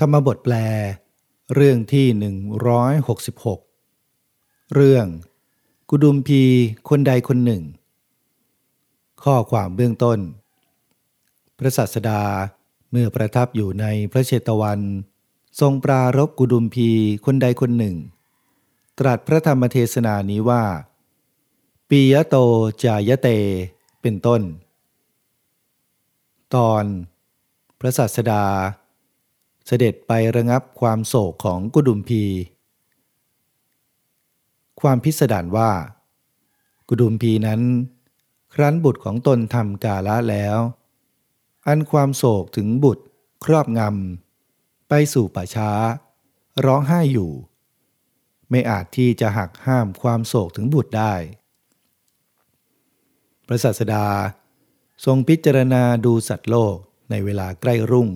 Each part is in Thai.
ธรรมบทแปล เรื่องที่ 166 เรื่อง กุดุมพีคนใดคนหนึ่ง ข้อความเบื้องต้น พระสัสดาเมื่อประทับอยู่ในพระเชตวัน ทรงปรารบกุดุมพีคนใดคนหนึ่ง ตรัสพระธรรมเทศนานี้ว่า ปียโตจายเต เป็นต้น ตอน พระสัสดา เสด็จไประงับความโศกของกุดุมพี ความพิสดารว่า กุดุมพีนั้น ครั้นบุตรของตนทำกาละแล้ว อันความโศกถึงบุตรครอบงำไปสู่ป่าช้า ร้องไห้อยู่ ไม่อาจที่จะหักห้ามความโศกถึงบุตรได้ พระสัสดาทรงพิจารณาดูสัตว์โลกในเวลาใกล้รุ่ง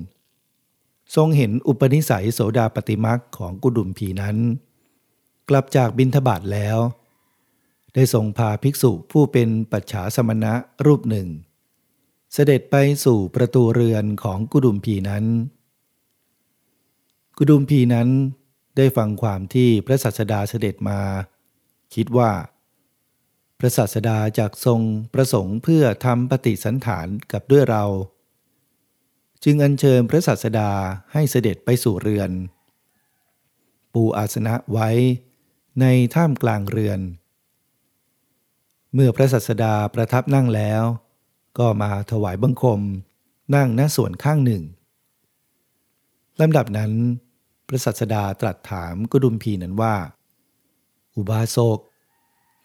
ทรงเห็นอุปนิสัยโสดาปฏิมักของกุดุมพีนั้น กลับจากบินทบาทแล้ว ได้ทรงพาภิกษุผู้เป็นปัจฉาสมณะรูปหนึ่ง เสด็จไปสู่ประตูเรือนของกุดุมพีนั้น กุดุมพีนั้นได้ฟังความที่พระสัสดาเสด็จมา คิดว่า พระสัสดาจากทรงประสงค์เพื่อทำปฏิสันฐานกับด้วยเรา จึงอัญเชิญพระสัสดาให้เสด็จไปสู่เรือน ปูอาสนะไว้ในท่ามกลางเรือน เมื่อพระสัสดาประทับนั่งแล้ว ก็มาถวายบังคมนั่งณส่วนข้างหนึ่งลำดับนั้น พระสัสดาตรัสถามกุดุมพีนั้นว่า อุบาสก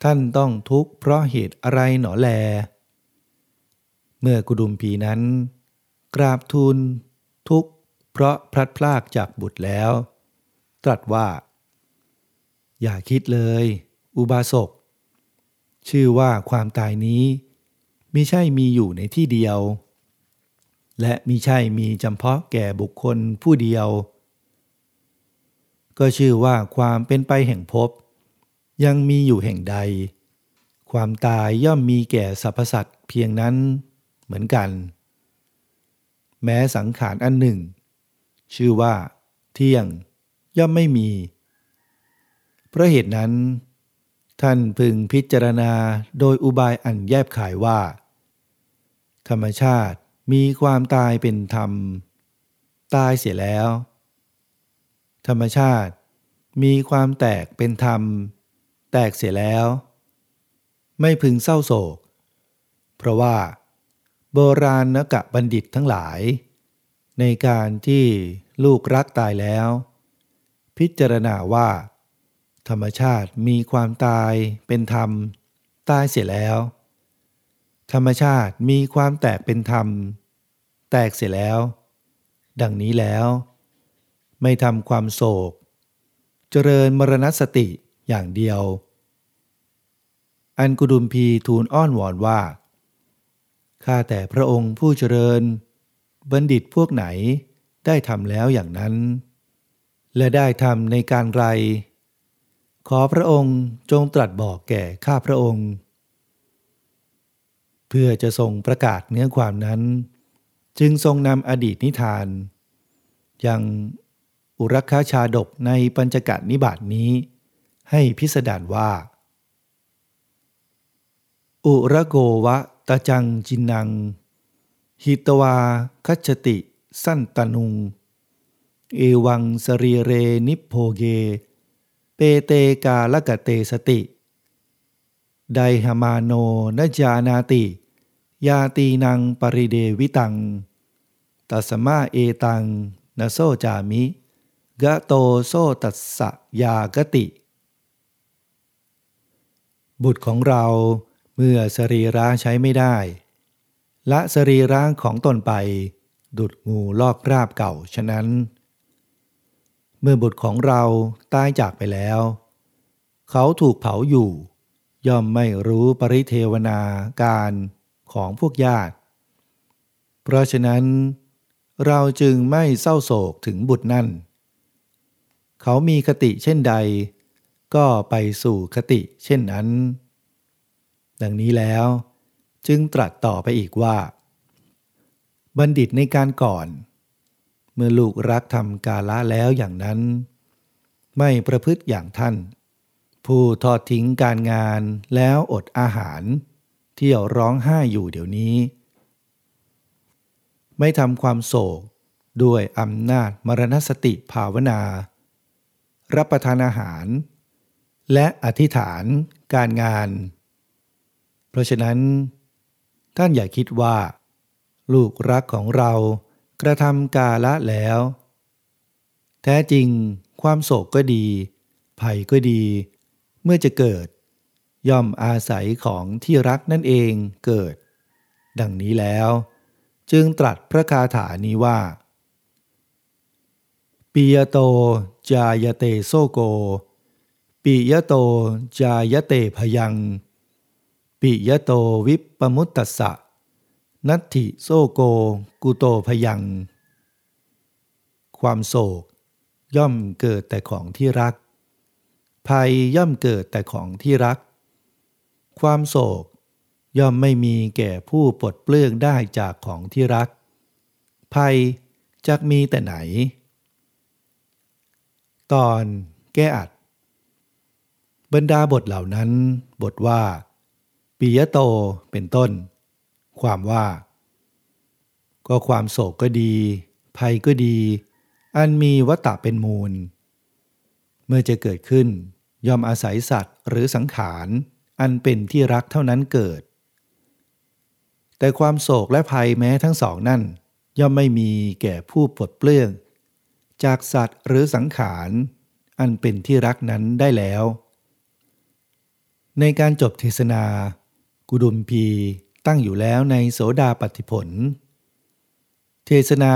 ท่านต้องทุกข์เพราะเหตุอะไรหนอแล เมื่อกุดุมพีนั้น กราบทูลทุกข์เพราะพลัดพรากจากบุตรแล้ว ตรัสว่า อย่าคิดเลย อุบาสก ชื่อว่าความตายนี้มิใช่มีอยู่ในที่เดียว และมิใช่มีจำเพาะแก่บุคคลผู้เดียว ก็ชื่อว่าความเป็นไปแห่งภพยังมีอยู่แห่งใด ความตายย่อมมีแก่สรรพสัตว์เพียงนั้นเหมือนกัน แม้สังขารอันหนึ่ง ชื่อว่า เที่ยง ย่อมไม่มี เพราะเหตุนั้น ท่านพึงพิจารณาโดยอุบายอันแยบขายว่า ธรรมชาติมีความตายเป็นธรรม ตายเสียแล้ว ธรรมชาติมีความแตกเป็นธรรม แตกเสียแล้ว ไม่พึงเศร้าโศก เพราะว่า โบราณนกะบัณฑิตทั้งหลาย ในการที่ลูกรักตายแล้ว พิจารณาว่า ธรรมชาติมีความตายเป็นธรรม ตายเสียแล้ว ธรรมชาติมีความแตกเป็นธรรม แตกเสียแล้ว ดังนี้แล้ว ไม่ทำความโศก เจริญมรณสติอย่างเดียว อันกุดุมพีทูลอ้อนวอนว่า ข้าแต่พระองค์ผู้เจริญ บัณฑิตพวกไหนได้ทำแล้วอย่างนั้น และได้ทำในการไร ขอพระองค์จงตรัสบอกแก่ข้าพระองค์ เพื่อจะทรงประกาศเนื้อความนั้น จึงทรงนำอดีตนิทาน ยังอุรักขาชาดกในปัญจกันิบาตนี้ ให้พิสดารว่า อุระโกวะ ตจังจินัง หิตวาคัจติ สั้นตานุง เอวังสรีเรนิโพเก เปเตกาลกะเตสติ ไดหมาโนนจานาติ ยาตีนังปริเดวิตังตัสมาเอตังนโซจามิกะโตโซตัสสะยากติ บุตรของเรา เมื่อสรีระใช้ไม่ได้ ละสรีระของตนไป ดุดงูลอกราบเก่าฉะนั้น เมื่อบุตรของเราตายจากไปแล้ว เขาถูกเผาอยู่ ย่อมไม่รู้ปริเทวนาการของพวกญาติ เพราะฉะนั้น เราจึงไม่เศร้าโศกถึงบุตรนั่น เขามีคติเช่นใด ก็ไปสู่คติเช่นนั้น ดังนี้แล้ว จึงตรัสต่อไปอีกว่า บัณฑิตในการก่อน เมื่อลูกรักทำกาละแล้วอย่างนั้น ไม่ประพฤติอย่างท่าน ผู้ทอดทิ้งการงานแล้วอดอาหาร เที่ยวร้องไห้อยู่เดี๋ยวนี้ ไม่ทำความโศกด้วยอำนาจมรณสติภาวนา รับประทานอาหาร และอธิษฐานการงาน เพราะฉะนั้น ท่านอย่าคิดว่า ลูกรักของเรากระทำกาละแล้ว แท้จริงความโศกก็ดี ภัยก็ดี เมื่อจะเกิด ย่อมอาศัยของที่รักนั่นเองเกิด ดังนี้แล้ว จึงตรัสพระคาถานี้ว่าปิยโตจายเตโซโกปิยโตจายเตพยัง ปิยโตวิปปมุตตสะ นัตถิโซโก กุโตพยัง ความโศก ย่อมเกิดแต่ของที่รัก ภัยย่อมเกิดแต่ของที่รัก ความโศก ย่อมไม่มีแก่ผู้ปลดเปลื้องได้จากของที่รัก ภัยจักมีแต่ไหน ตอนแก้อัด บรรดาบทเหล่านั้น บทว่า ปิยโตเป็นต้น ความว่า ก็ความโศกก็ดี ภัยก็ดี อันมีวัตตะเป็นมูล เมื่อจะเกิดขึ้นยอมอาศัยสัตว์หรือสังขาร อันเป็นที่รักเท่านั้นเกิด แต่ความโศกและภัยแม้ทั้งสองนั่น ย่อมไม่มีแก่ผู้ปลดเปลื้อง จากสัตว์หรือสังขาร อันเป็นที่รักนั้นได้แล้วในการจบเทศนา กุดุมพีตั้งอยู่แล้วในโสดาปฏิผล เทศนา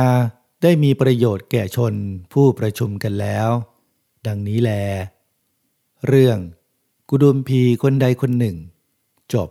ได้มีประโยชน์แก่ชนผู้ประชุมกันแล้ว ดังนี้แล เรื่องกุดุมพีคนใดคนหนึ่ง จบ